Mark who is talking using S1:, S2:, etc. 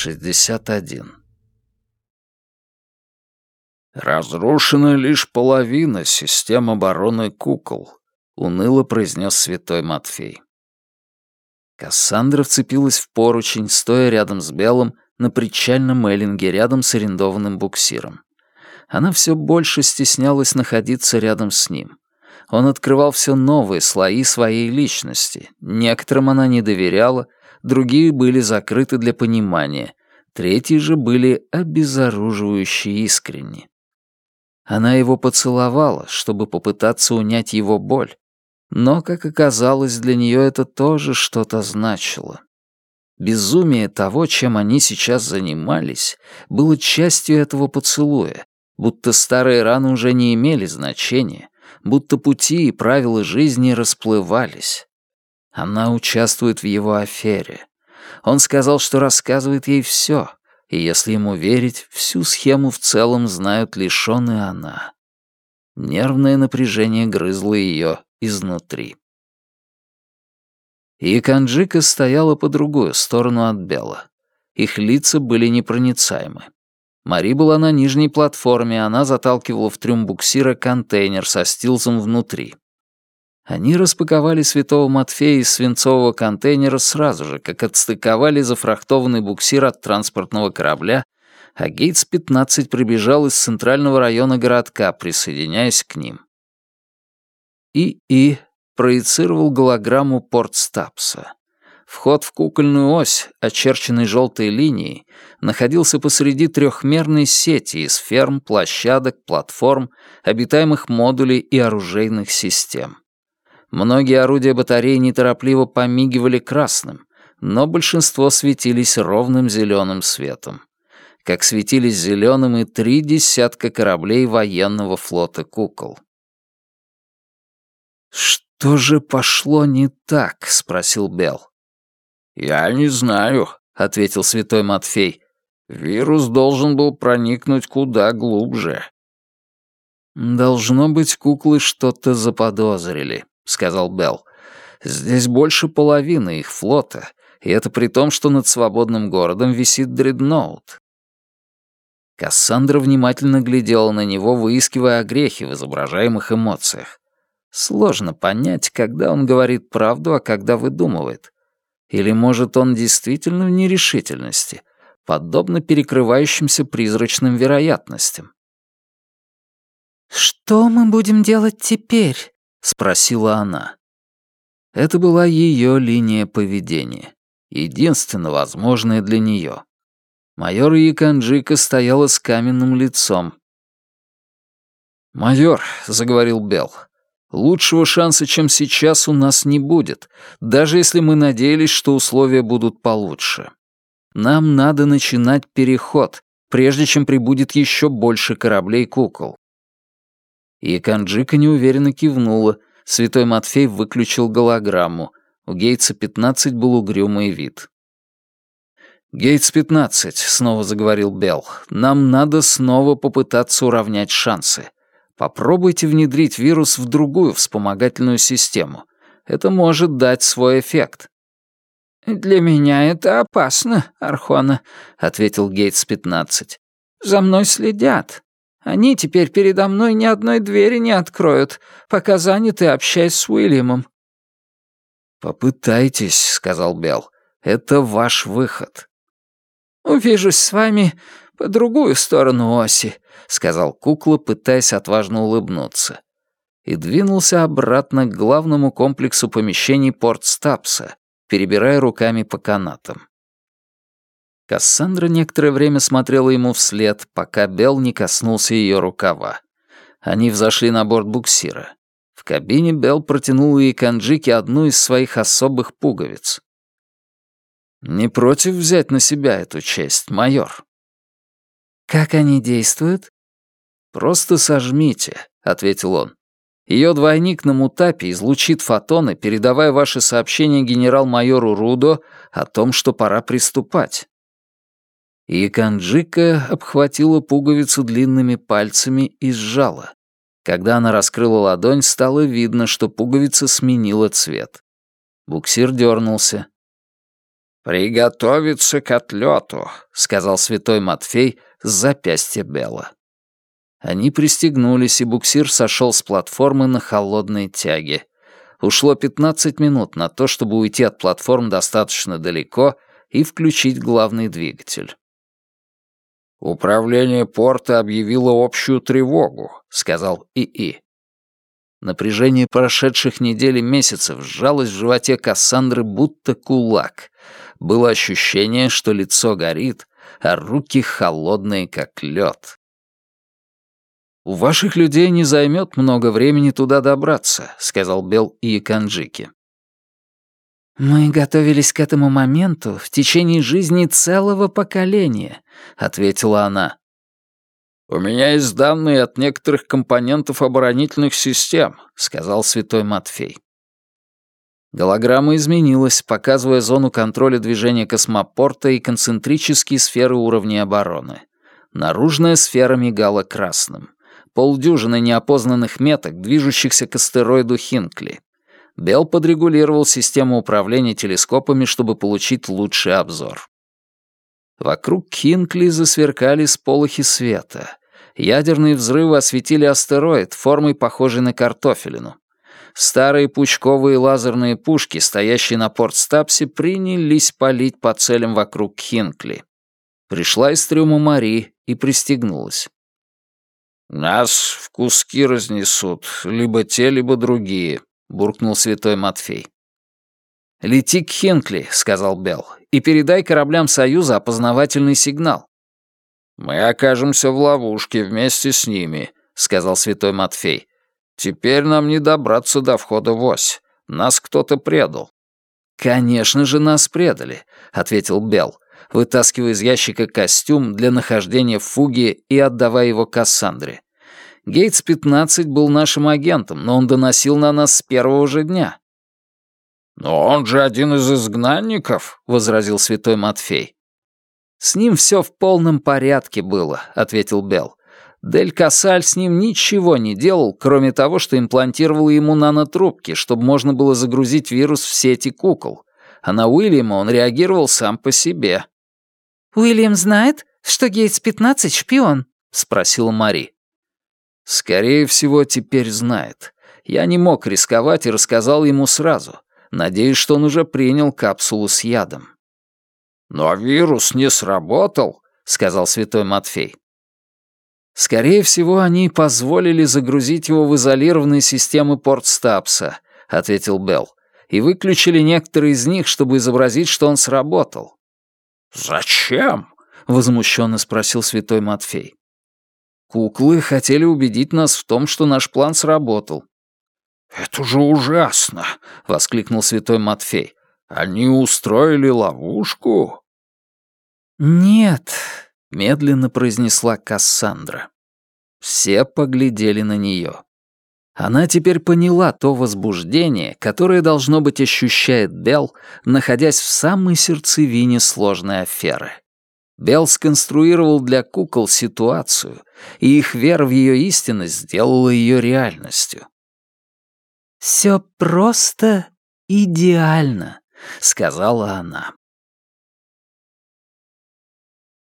S1: 61. «Разрушена лишь половина систем обороны кукол», — уныло произнес святой Матфей. Кассандра вцепилась в поручень, стоя рядом с Белым на причальном эллинге рядом с арендованным буксиром. Она все больше стеснялась находиться рядом с ним. Он открывал все новые слои своей личности. Некоторым она не доверяла, другие были закрыты для понимания, третьи же были обезоруживающе искренни. Она его поцеловала, чтобы попытаться унять его боль, но, как оказалось, для нее это тоже что-то значило. Безумие того, чем они сейчас занимались, было частью этого поцелуя, будто старые раны уже не имели значения, будто пути и правила жизни расплывались. Она участвует в его афере. Он сказал, что рассказывает ей все, и если ему верить, всю схему в целом знают лишь он и она. Нервное напряжение грызло ее изнутри. И Канджика стояла по другую сторону от Бела. Их лица были непроницаемы. Мари была на нижней платформе, она заталкивала в трюм буксира контейнер со стилзом внутри. Они распаковали святого Матфея из свинцового контейнера сразу же, как отстыковали зафрахтованный буксир от транспортного корабля, а Гейтс-15 прибежал из центрального района городка, присоединяясь к ним. И-И проецировал голограмму Портстапса. Вход в кукольную ось, очерченный желтой линией, находился посреди трехмерной сети из ферм, площадок, платформ, обитаемых модулей и оружейных систем. Многие орудия батареи неторопливо помигивали красным, но большинство светились ровным зеленым светом. Как светились зеленым и три десятка кораблей военного флота кукол. «Что же пошло не так?» — спросил Белл. «Я не знаю», — ответил святой Матфей. «Вирус должен был проникнуть куда глубже». «Должно быть, куклы что-то заподозрили», — сказал Белл. «Здесь больше половины их флота, и это при том, что над свободным городом висит дредноут». Кассандра внимательно глядела на него, выискивая огрехи в изображаемых эмоциях. Сложно понять, когда он говорит правду, а когда выдумывает. Или, может, он действительно в нерешительности, подобно перекрывающимся призрачным вероятностям?
S2: «Что мы будем делать теперь?» — спросила она.
S1: Это была ее линия поведения, единственно возможная для нее. Майор Яканджика стояла с каменным лицом. «Майор», — заговорил Белл, Лучшего шанса, чем сейчас, у нас не будет, даже если мы надеялись, что условия будут получше. Нам надо начинать переход, прежде чем прибудет еще больше кораблей-кукол. И Канджика неуверенно кивнула. Святой Матфей выключил голограмму. У Гейтса 15 был угрюмый вид. «Гейтс-15», — снова заговорил Белл, — «нам надо снова попытаться уравнять шансы. Попробуйте внедрить вирус в другую вспомогательную систему. Это может дать свой эффект.
S2: «Для меня это опасно, Архона», — ответил Гейтс-15. «За мной следят. Они теперь передо мной ни одной двери не откроют, пока заняты, общаясь с Уильямом».
S1: «Попытайтесь», — сказал Белл. «Это ваш выход».
S2: «Увижусь с вами по другую сторону оси», — сказал кукла, пытаясь отважно улыбнуться. И двинулся обратно к главному комплексу помещений Порт-Стапса, перебирая руками по канатам. Кассандра некоторое время смотрела ему вслед, пока Белл не коснулся ее рукава. Они взошли на борт буксира. В кабине Белл протянул ей Канджике одну из своих особых пуговиц. «Не против взять на себя эту честь, майор?» «Как они действуют?»
S1: «Просто сожмите», — ответил он. Ее двойник на мутапе излучит фотоны, передавая ваши сообщения генерал-майору Рудо о том, что пора приступать. И Канджика обхватила пуговицу длинными пальцами и сжала. Когда она раскрыла ладонь, стало видно, что пуговица сменила цвет. Буксир дернулся. «Приготовиться к отлету», — сказал святой Матфей с запястья Белла.
S2: Они пристегнулись, и буксир сошел с платформы на холодной тяге. Ушло 15 минут на то, чтобы уйти от платформ достаточно далеко и включить главный двигатель.
S1: «Управление порта объявило общую тревогу», — сказал ИИ.
S2: Напряжение прошедших недель и месяцев сжалось в животе Кассандры будто кулак. Было ощущение, что лицо горит, а руки холодные, как лед. «У ваших людей не займет много времени туда добраться», — сказал Бел и Канджики. «Мы готовились к этому моменту в течение жизни целого поколения», — ответила она.
S1: «У меня есть данные от некоторых компонентов оборонительных систем», — сказал святой Матфей.
S2: Голограмма изменилась, показывая зону контроля движения космопорта и концентрические сферы уровней обороны. Наружная сфера мигала красным полдюжины неопознанных меток, движущихся к астероиду Хинкли. Белл подрегулировал систему управления телескопами, чтобы получить лучший обзор. Вокруг Хинкли засверкали сполохи света. Ядерные взрывы осветили астероид, формой похожей на картофелину. Старые пучковые лазерные пушки, стоящие на портстапсе, принялись палить по целям вокруг Хинкли. Пришла из трюма Мари и пристегнулась.
S1: «Нас в куски разнесут, либо те, либо другие», — буркнул святой Матфей.
S2: «Лети к Хенкли», — сказал Белл, — «и передай кораблям Союза опознавательный сигнал».
S1: «Мы окажемся в ловушке вместе с ними», — сказал святой Матфей. «Теперь нам не добраться до входа в ось. Нас кто-то предал».
S2: «Конечно же, нас предали», — ответил Белл вытаскивая из ящика костюм для нахождения в фуге и отдавая его Кассандре. Гейтс-15 был нашим агентом, но он доносил на нас с первого же дня.
S1: «Но он же один из изгнанников», — возразил святой Матфей.
S2: «С ним все в полном порядке было», — ответил Белл. Дель Кассаль с ним ничего не делал, кроме того, что имплантировал ему нанотрубки, чтобы можно было загрузить вирус в сети кукол. А на Уильяма он реагировал сам по себе.
S3: «Уильям знает, что Гейтс-15 шпион?» — спросила Мари.
S2: «Скорее всего, теперь знает. Я не мог рисковать и рассказал ему сразу. Надеюсь, что он уже принял капсулу с ядом».
S1: «Но вирус не сработал», — сказал святой Матфей.
S2: «Скорее всего, они позволили загрузить его в изолированные системы Портстапса», — ответил Белл, «и выключили некоторые из них, чтобы изобразить, что он сработал.
S1: «Зачем?»
S2: — возмущенно спросил святой Матфей. «Куклы хотели убедить нас в том, что наш план сработал».
S1: «Это же ужасно!» — воскликнул святой Матфей. «Они устроили ловушку?»
S2: «Нет», — медленно произнесла Кассандра. Все поглядели на нее. Она теперь поняла то возбуждение, которое, должно быть, ощущает Белл, находясь в самой сердцевине сложной аферы. Белл сконструировал для кукол ситуацию, и их вера в ее истинность сделала ее реальностью.
S3: «Все просто идеально», —
S2: сказала она.